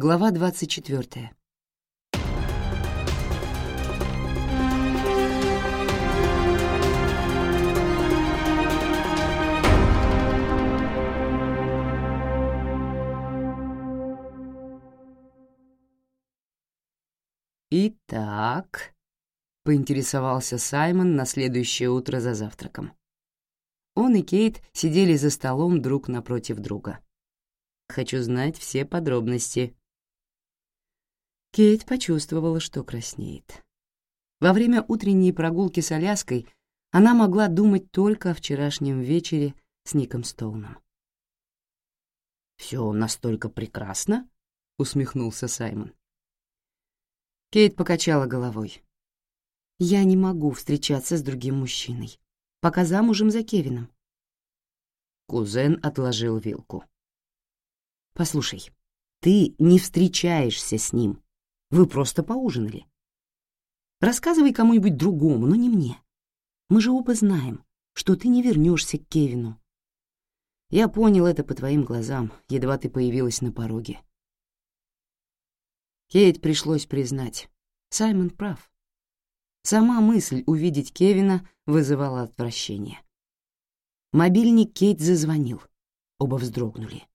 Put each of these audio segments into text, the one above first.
Глава 24. «Итак», — поинтересовался Саймон на следующее утро за завтраком. Он и Кейт сидели за столом друг напротив друга. «Хочу знать все подробности», Кейт почувствовала, что краснеет. Во время утренней прогулки с Аляской она могла думать только о вчерашнем вечере с Ником Стоуном. «Все настолько прекрасно?» — усмехнулся Саймон. Кейт покачала головой. «Я не могу встречаться с другим мужчиной, пока замужем за Кевином». Кузен отложил вилку. «Послушай, ты не встречаешься с ним», вы просто поужинали. Рассказывай кому-нибудь другому, но не мне. Мы же оба знаем, что ты не вернешься к Кевину. Я понял это по твоим глазам, едва ты появилась на пороге. Кейт пришлось признать, Саймон прав. Сама мысль увидеть Кевина вызывала отвращение. Мобильник Кейт зазвонил. Оба вздрогнули.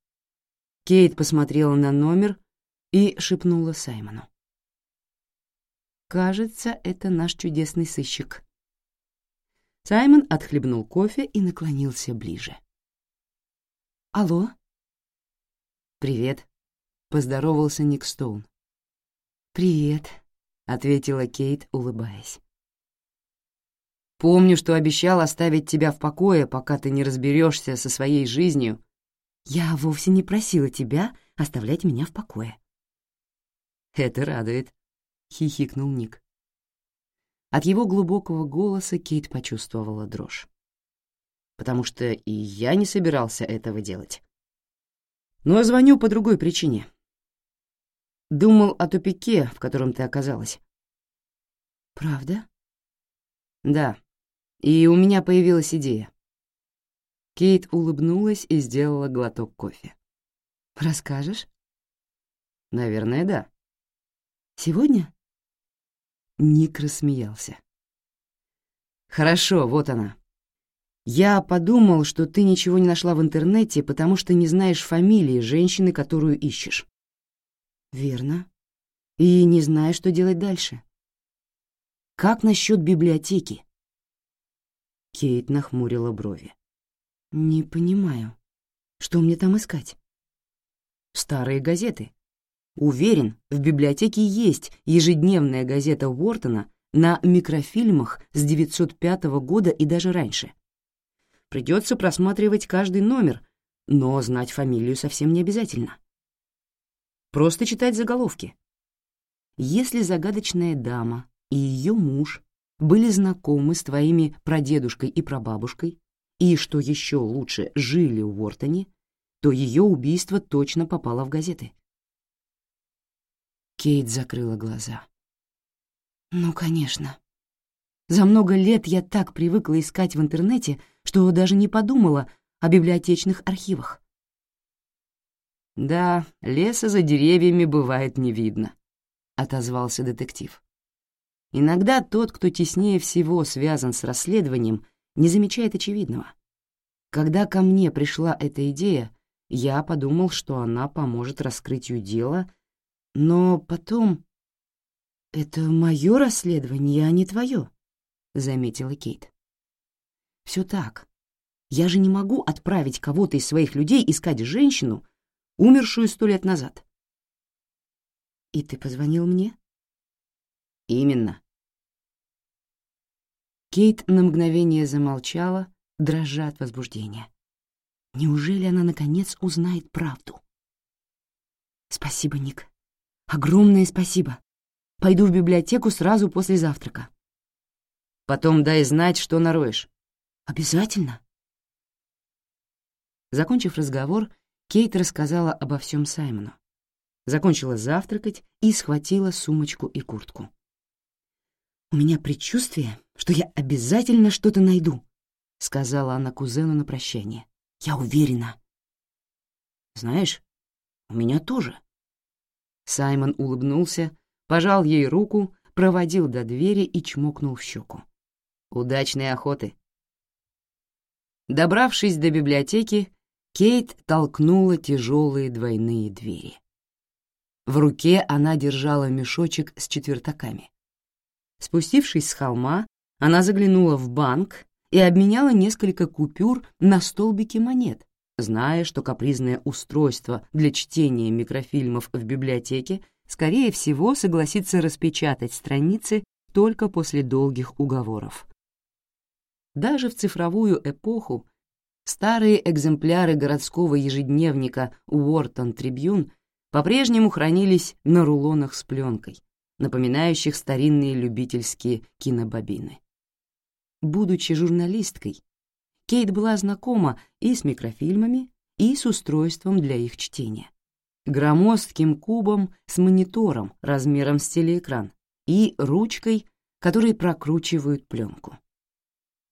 Кейт посмотрела на номер и шепнула Саймону. Кажется, это наш чудесный сыщик». Саймон отхлебнул кофе и наклонился ближе. «Алло?» «Привет», — поздоровался Ник Стоун. «Привет», — ответила Кейт, улыбаясь. «Помню, что обещал оставить тебя в покое, пока ты не разберешься со своей жизнью». «Я вовсе не просила тебя оставлять меня в покое». «Это радует», хихикнул Ник. От его глубокого голоса Кейт почувствовала дрожь. «Потому что и я не собирался этого делать. Но я звоню по другой причине. Думал о тупике, в котором ты оказалась». «Правда?» «Да. И у меня появилась идея». Кейт улыбнулась и сделала глоток кофе. «Расскажешь?» «Наверное, да». «Сегодня?» Ник рассмеялся. «Хорошо, вот она. Я подумал, что ты ничего не нашла в интернете, потому что не знаешь фамилии женщины, которую ищешь». «Верно. И не знаю, что делать дальше». «Как насчет библиотеки?» Кейт нахмурила брови. «Не понимаю. Что мне там искать?» «Старые газеты. Уверен, в библиотеке есть ежедневная газета Уортона на микрофильмах с 905 года и даже раньше. Придется просматривать каждый номер, но знать фамилию совсем не обязательно. Просто читать заголовки. Если загадочная дама и ее муж были знакомы с твоими прадедушкой и прабабушкой, и, что еще лучше, жили в Уортоне, то ее убийство точно попало в газеты. Кейт закрыла глаза. «Ну, конечно. За много лет я так привыкла искать в интернете, что даже не подумала о библиотечных архивах». «Да, леса за деревьями бывает не видно», — отозвался детектив. «Иногда тот, кто теснее всего связан с расследованием, не замечает очевидного. Когда ко мне пришла эта идея, я подумал, что она поможет раскрытию дела — но потом... Это мое расследование, а не твое, — заметила Кейт. Все так. Я же не могу отправить кого-то из своих людей искать женщину, умершую сто лет назад. И ты позвонил мне? Именно. Кейт на мгновение замолчала, дрожа от возбуждения. Неужели она наконец узнает правду? Спасибо, Ник. Огромное спасибо. Пойду в библиотеку сразу после завтрака. Потом дай знать, что нароешь. Обязательно. Закончив разговор, Кейт рассказала обо всем Саймону. Закончила завтракать и схватила сумочку и куртку. «У меня предчувствие, что я обязательно что-то найду», — сказала она кузену на прощание. «Я уверена». «Знаешь, у меня тоже», Саймон улыбнулся, пожал ей руку, проводил до двери и чмокнул в щеку. «Удачной охоты!» Добравшись до библиотеки, Кейт толкнула тяжелые двойные двери. В руке она держала мешочек с четвертаками. Спустившись с холма, она заглянула в банк и обменяла несколько купюр на столбики монет, зная, что капризное устройство для чтения микрофильмов в библиотеке, скорее всего, согласится распечатать страницы только после долгих уговоров. Даже в цифровую эпоху старые экземпляры городского ежедневника Уортон Трибюн по-прежнему хранились на рулонах с пленкой, напоминающих старинные любительские кинобобины. Будучи журналисткой, Кейт была знакома и с микрофильмами, и с устройством для их чтения. Громоздким кубом с монитором размером с телеэкран и ручкой, которой прокручивают пленку.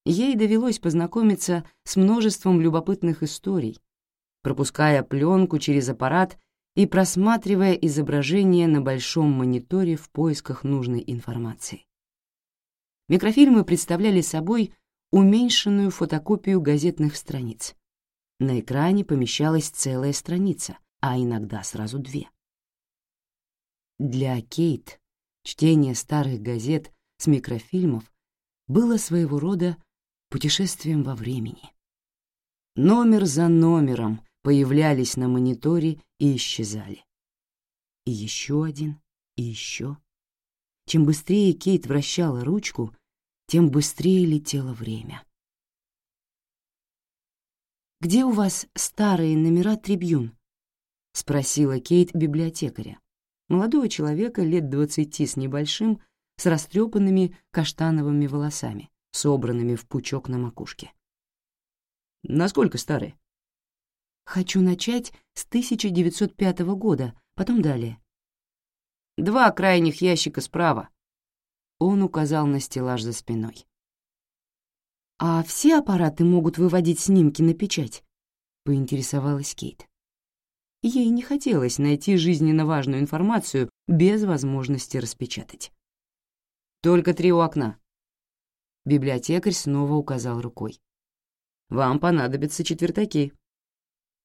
Ей довелось познакомиться с множеством любопытных историй, пропуская пленку через аппарат и просматривая изображения на большом мониторе в поисках нужной информации. Микрофильмы представляли собой уменьшенную фотокопию газетных страниц. На экране помещалась целая страница, а иногда сразу две. Для Кейт чтение старых газет с микрофильмов было своего рода путешествием во времени. Номер за номером появлялись на мониторе и исчезали. И еще один, и еще. Чем быстрее Кейт вращала ручку, тем быстрее летело время. «Где у вас старые номера трибюн?» — спросила Кейт библиотекаря, молодого человека лет двадцати с небольшим, с растрепанными каштановыми волосами, собранными в пучок на макушке. «Насколько старые?» «Хочу начать с 1905 года, потом далее». «Два крайних ящика справа», он указал на стеллаж за спиной. «А все аппараты могут выводить снимки на печать?» — поинтересовалась Кейт. Ей не хотелось найти жизненно важную информацию без возможности распечатать. «Только три у окна». Библиотекарь снова указал рукой. «Вам понадобятся четвертаки».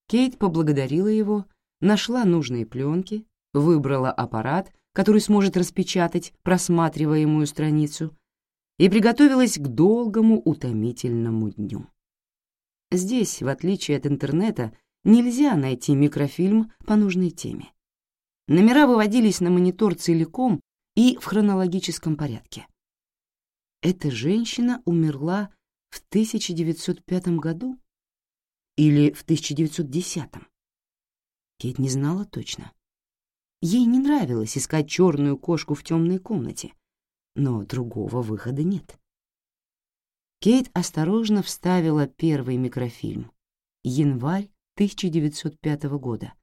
Кейт поблагодарила его, нашла нужные пленки, выбрала аппарат — который сможет распечатать, просматриваемую страницу, и приготовилась к долгому утомительному дню. Здесь, в отличие от интернета, нельзя найти микрофильм по нужной теме. Номера выводились на монитор целиком и в хронологическом порядке. Эта женщина умерла в 1905 году или в 1910? Кит не знала точно. Ей не нравилось искать черную кошку в темной комнате, но другого выхода нет. Кейт осторожно вставила первый микрофильм «Январь 1905 года»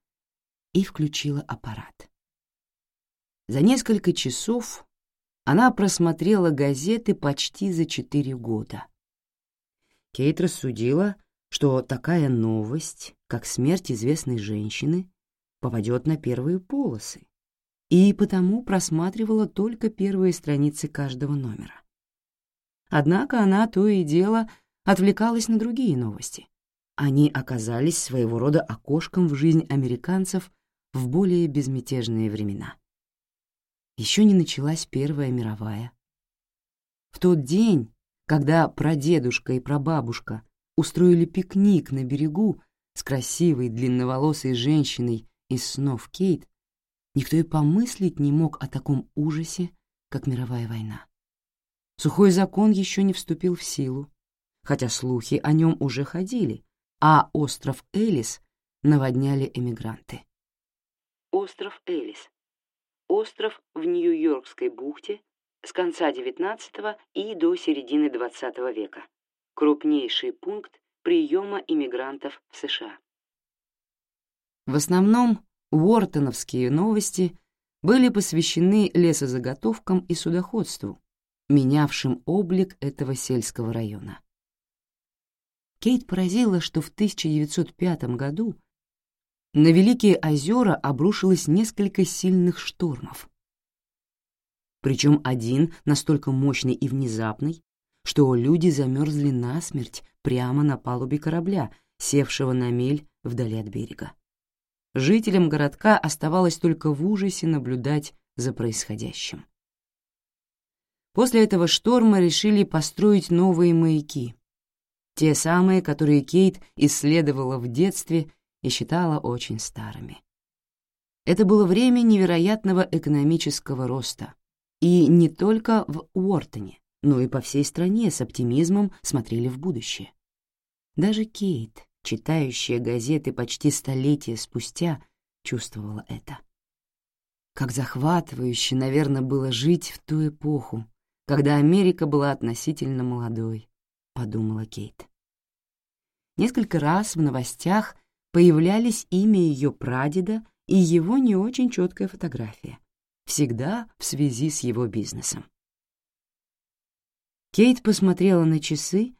и включила аппарат. За несколько часов она просмотрела газеты почти за четыре года. Кейт рассудила, что такая новость, как смерть известной женщины, попадет на первые полосы, и потому просматривала только первые страницы каждого номера. Однако она то и дело отвлекалась на другие новости. Они оказались своего рода окошком в жизнь американцев в более безмятежные времена. Еще не началась Первая мировая. В тот день, когда прадедушка и прабабушка устроили пикник на берегу с красивой длинноволосой женщиной из снов Кейт, никто и помыслить не мог о таком ужасе, как мировая война. Сухой закон еще не вступил в силу, хотя слухи о нем уже ходили, а остров Элис наводняли эмигранты. Остров Элис. Остров в Нью-Йоркской бухте с конца XIX и до середины XX века. Крупнейший пункт приема иммигрантов в США. В основном Уортоновские новости были посвящены лесозаготовкам и судоходству, менявшим облик этого сельского района. Кейт поразило, что в 1905 году на Великие озера обрушилось несколько сильных штормов. Причем один настолько мощный и внезапный, что люди замерзли насмерть прямо на палубе корабля, севшего на мель вдали от берега жителям городка оставалось только в ужасе наблюдать за происходящим. После этого шторма решили построить новые маяки, те самые, которые Кейт исследовала в детстве и считала очень старыми. Это было время невероятного экономического роста, и не только в Уортоне, но и по всей стране с оптимизмом смотрели в будущее. Даже Кейт, читающая газеты почти столетия спустя, чувствовала это. Как захватывающе, наверное, было жить в ту эпоху, когда Америка была относительно молодой, — подумала Кейт. Несколько раз в новостях появлялись имя ее прадеда и его не очень четкая фотография, всегда в связи с его бизнесом. Кейт посмотрела на часы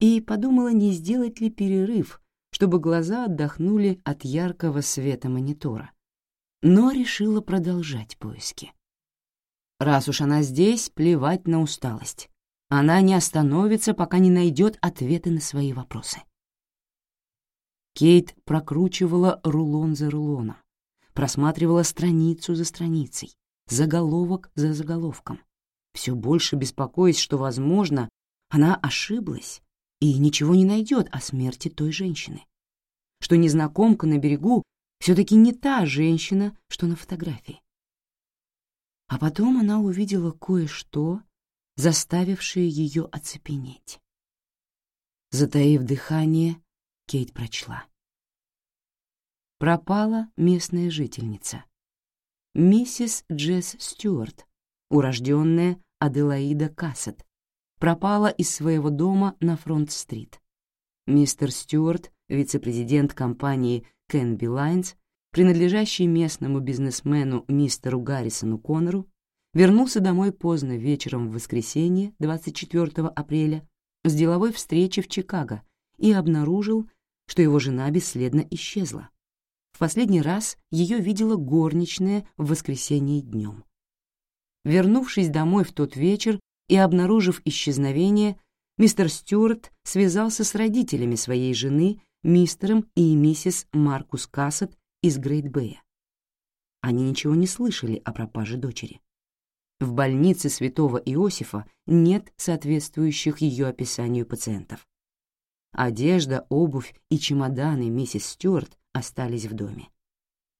и подумала, не сделать ли перерыв, чтобы глаза отдохнули от яркого света монитора. Но решила продолжать поиски. Раз уж она здесь, плевать на усталость. Она не остановится, пока не найдет ответы на свои вопросы. Кейт прокручивала рулон за рулоном, просматривала страницу за страницей, заголовок за заголовком, все больше беспокоясь, что, возможно, она ошиблась, и ничего не найдет о смерти той женщины. Что незнакомка на берегу все-таки не та женщина, что на фотографии. А потом она увидела кое-что, заставившее ее оцепенеть. Затаив дыхание, Кейт прочла. Пропала местная жительница. Миссис Джесс Стюарт, урожденная Аделаида Кассет, пропала из своего дома на Фронт-стрит. Мистер Стюарт, вице-президент компании Canby Lines, принадлежащий местному бизнесмену мистеру Гаррисону Коннору, вернулся домой поздно вечером в воскресенье, 24 апреля, с деловой встречи в Чикаго и обнаружил, что его жена бесследно исчезла. В последний раз ее видела горничная в воскресенье днем. Вернувшись домой в тот вечер, и, обнаружив исчезновение, мистер Стюарт связался с родителями своей жены, мистером и миссис Маркус Кассет из Грейт-Бэя. Они ничего не слышали о пропаже дочери. В больнице святого Иосифа нет соответствующих ее описанию пациентов. Одежда, обувь и чемоданы миссис Стюарт остались в доме.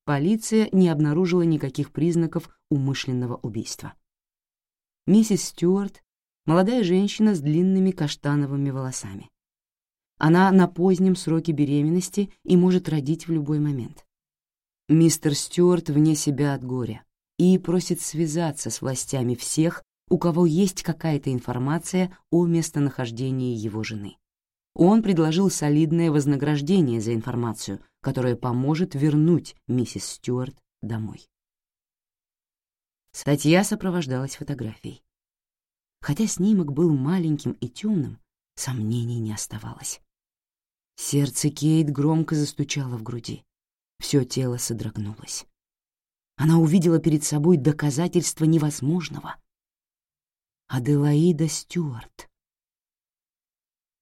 Полиция не обнаружила никаких признаков умышленного убийства. Миссис Стюарт — молодая женщина с длинными каштановыми волосами. Она на позднем сроке беременности и может родить в любой момент. Мистер Стюарт вне себя от горя и просит связаться с властями всех, у кого есть какая-то информация о местонахождении его жены. Он предложил солидное вознаграждение за информацию, которое поможет вернуть миссис Стюарт домой. Статья сопровождалась фотографией. Хотя снимок был маленьким и темным, сомнений не оставалось. Сердце Кейт громко застучало в груди. Все тело содрогнулось. Она увидела перед собой доказательство невозможного. Аделаида Стюарт.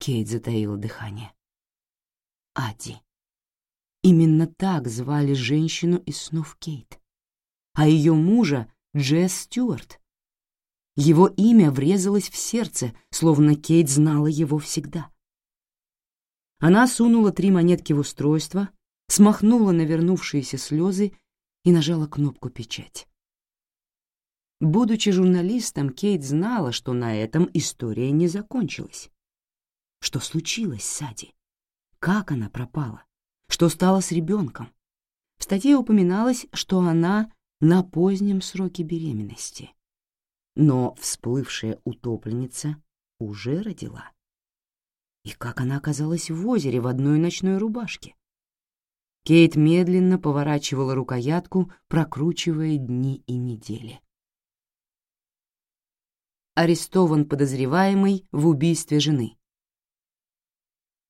Кейт затаила дыхание. Ади. Именно так звали женщину из снов Кейт. А ее мужа Джесс Стюарт. Его имя врезалось в сердце, словно Кейт знала его всегда. Она сунула три монетки в устройство, смахнула навернувшиеся слезы и нажала кнопку «Печать». Будучи журналистом, Кейт знала, что на этом история не закончилась. Что случилось с Сади? Как она пропала? Что стало с ребенком? В статье упоминалось, что она на позднем сроке беременности. Но всплывшая утопленница уже родила. И как она оказалась в озере в одной ночной рубашке? Кейт медленно поворачивала рукоятку, прокручивая дни и недели. Арестован подозреваемый в убийстве жены.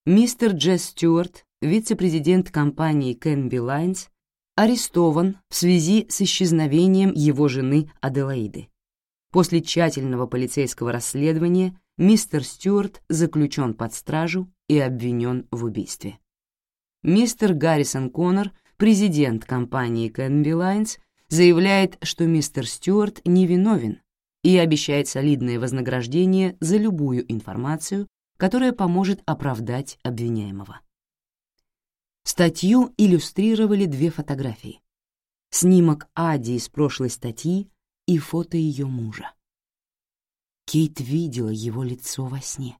Мистер Джесс Стюарт, вице-президент компании Кэмби Лайнс, арестован в связи с исчезновением его жены Аделаиды. После тщательного полицейского расследования мистер Стюарт заключен под стражу и обвинен в убийстве. Мистер Гаррисон Коннор, президент компании Canby Lines, заявляет, что мистер Стюарт невиновен и обещает солидное вознаграждение за любую информацию, которая поможет оправдать обвиняемого. Статью иллюстрировали две фотографии. Снимок Ади из прошлой статьи и фото ее мужа. Кейт видела его лицо во сне.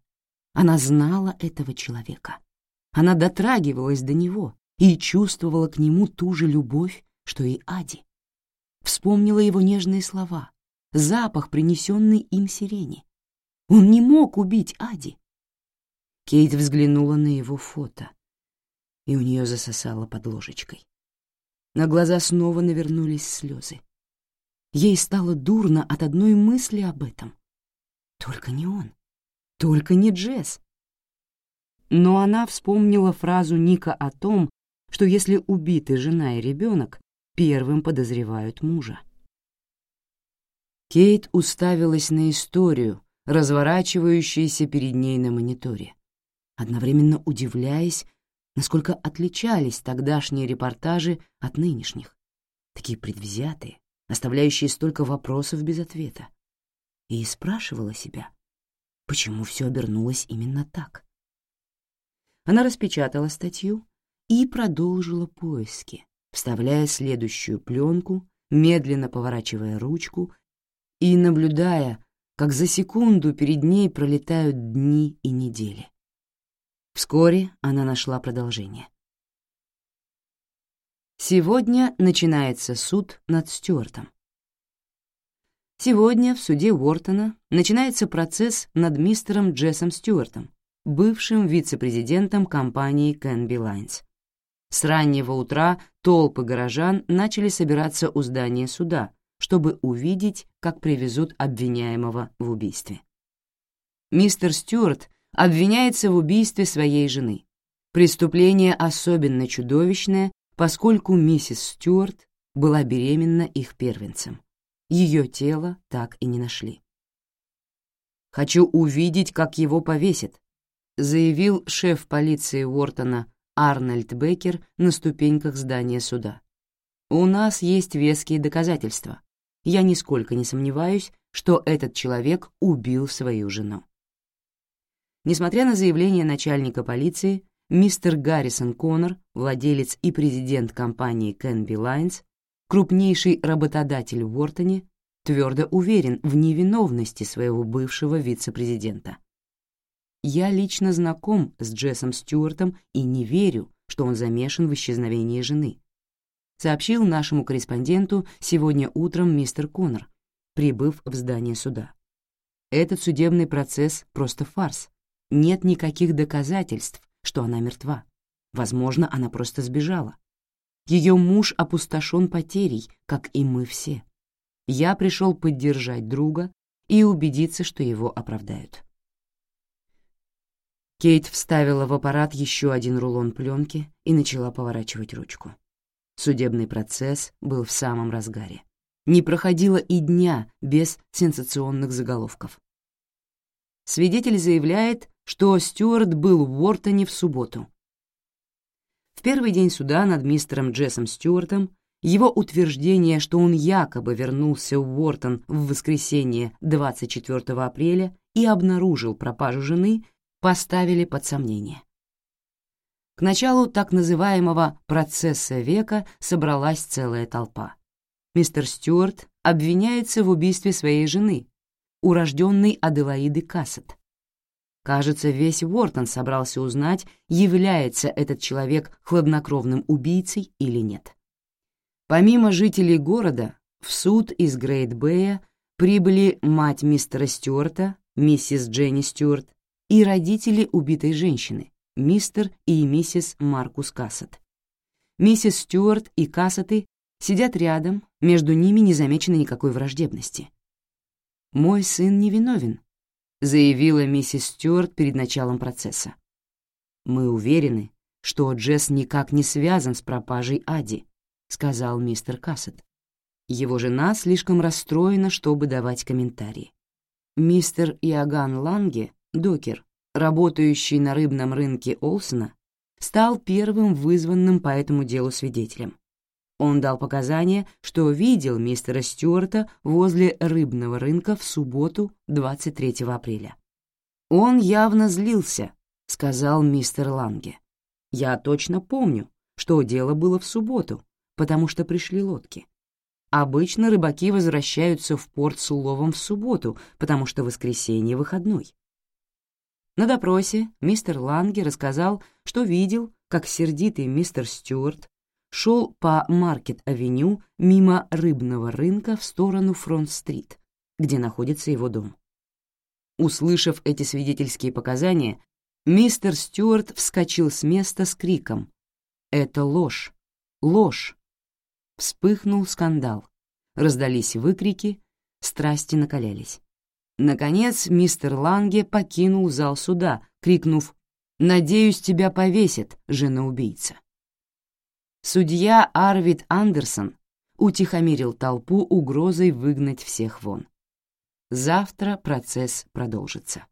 Она знала этого человека. Она дотрагивалась до него и чувствовала к нему ту же любовь, что и Ади. Вспомнила его нежные слова, запах, принесенный им сирени. Он не мог убить Ади. Кейт взглянула на его фото и у нее засосало под ложечкой. На глаза снова навернулись слезы. Ей стало дурно от одной мысли об этом. Только не он, только не Джесс. Но она вспомнила фразу Ника о том, что если убиты жена и ребенок, первым подозревают мужа. Кейт уставилась на историю, разворачивающуюся перед ней на мониторе, одновременно удивляясь, насколько отличались тогдашние репортажи от нынешних, такие предвзятые, оставляющие столько вопросов без ответа. И спрашивала себя, почему все обернулось именно так. Она распечатала статью и продолжила поиски, вставляя следующую пленку, медленно поворачивая ручку и наблюдая, как за секунду перед ней пролетают дни и недели. Вскоре она нашла продолжение. Сегодня начинается суд над Стюартом. Сегодня в суде Уортона начинается процесс над мистером Джессом Стюартом, бывшим вице-президентом компании Canby Lines. С раннего утра толпы горожан начали собираться у здания суда, чтобы увидеть, как привезут обвиняемого в убийстве. Мистер Стюарт обвиняется в убийстве своей жены. Преступление особенно чудовищное, поскольку миссис Стюарт была беременна их первенцем. Ее тело так и не нашли. «Хочу увидеть, как его повесят», заявил шеф полиции Уортона Арнольд Беккер на ступеньках здания суда. «У нас есть веские доказательства. Я нисколько не сомневаюсь, что этот человек убил свою жену». Несмотря на заявление начальника полиции, мистер Гаррисон Коннор, владелец и президент компании Canby Lines, крупнейший работодатель в Уортоне, твердо уверен в невиновности своего бывшего вице-президента. «Я лично знаком с Джессом Стюартом и не верю, что он замешан в исчезновении жены», сообщил нашему корреспонденту сегодня утром мистер Коннор, прибыв в здание суда. «Этот судебный процесс — просто фарс нет никаких доказательств, что она мертва. Возможно, она просто сбежала. Ее муж опустошен потерей, как и мы все. Я пришел поддержать друга и убедиться, что его оправдают. Кейт вставила в аппарат еще один рулон пленки и начала поворачивать ручку. Судебный процесс был в самом разгаре. Не проходило и дня без сенсационных заголовков. Свидетель заявляет, что Стюарт был в Уортоне в субботу. В первый день суда над мистером Джессом Стюартом его утверждение, что он якобы вернулся в Уортон в воскресенье 24 апреля и обнаружил пропажу жены, поставили под сомнение. К началу так называемого «процесса века» собралась целая толпа. Мистер Стюарт обвиняется в убийстве своей жены, урожденной Аделаиды Кассет, Кажется, весь Уортон собрался узнать, является этот человек хладнокровным убийцей или нет. Помимо жителей города, в суд из Грейт-Бэя прибыли мать мистера Стюарта, миссис Дженни Стюарт, и родители убитой женщины, мистер и миссис Маркус Кассет. Миссис Стюарт и Кассеты сидят рядом, между ними не замечено никакой враждебности. «Мой сын невиновен», заявила миссис Стюарт перед началом процесса. «Мы уверены, что Джесс никак не связан с пропажей Ади», — сказал мистер Кассет. Его жена слишком расстроена, чтобы давать комментарии. Мистер Иоганн Ланге, докер, работающий на рыбном рынке Олсона, стал первым вызванным по этому делу свидетелем. Он дал показания, что видел мистера Стюарта возле рыбного рынка в субботу 23 апреля. «Он явно злился», — сказал мистер Ланге. «Я точно помню, что дело было в субботу, потому что пришли лодки. Обычно рыбаки возвращаются в порт с уловом в субботу, потому что воскресенье выходной». На допросе мистер Ланге рассказал, что видел, как сердитый мистер Стюарт шел по Маркет-авеню мимо рыбного рынка в сторону Фронт-стрит, где находится его дом. Услышав эти свидетельские показания, мистер Стюарт вскочил с места с криком «Это ложь! Ложь!» Вспыхнул скандал. Раздались выкрики, страсти накалялись. Наконец мистер Ланге покинул зал суда, крикнув «Надеюсь, тебя повесят, жена-убийца». Судья Арвид Андерсон утихомирил толпу угрозой выгнать всех вон. Завтра процесс продолжится.